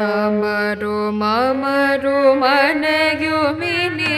ತಮರು ಮಮರು ಮನೆಯು ಮಿನಿ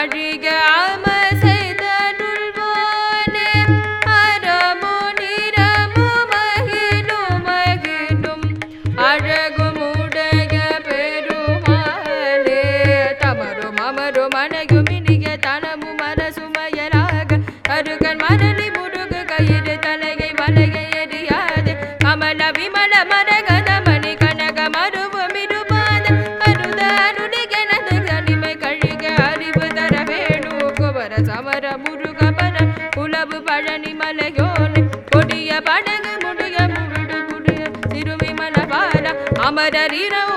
அழிக அமசைதருள்வானே அறமு நிறமு மகிழு மகிழும். அழகும் உடைய பெருமாளே. தமரும் அமரும் அணையும் இனிய தனமும் கயிறு தலையை மலையை எறியாது கமல குவர சமர முருக பர குலவு பழனி மலையோனே கொடிய படகு முடிய முருடு குடிய திருவிமல பால அமரரிரவு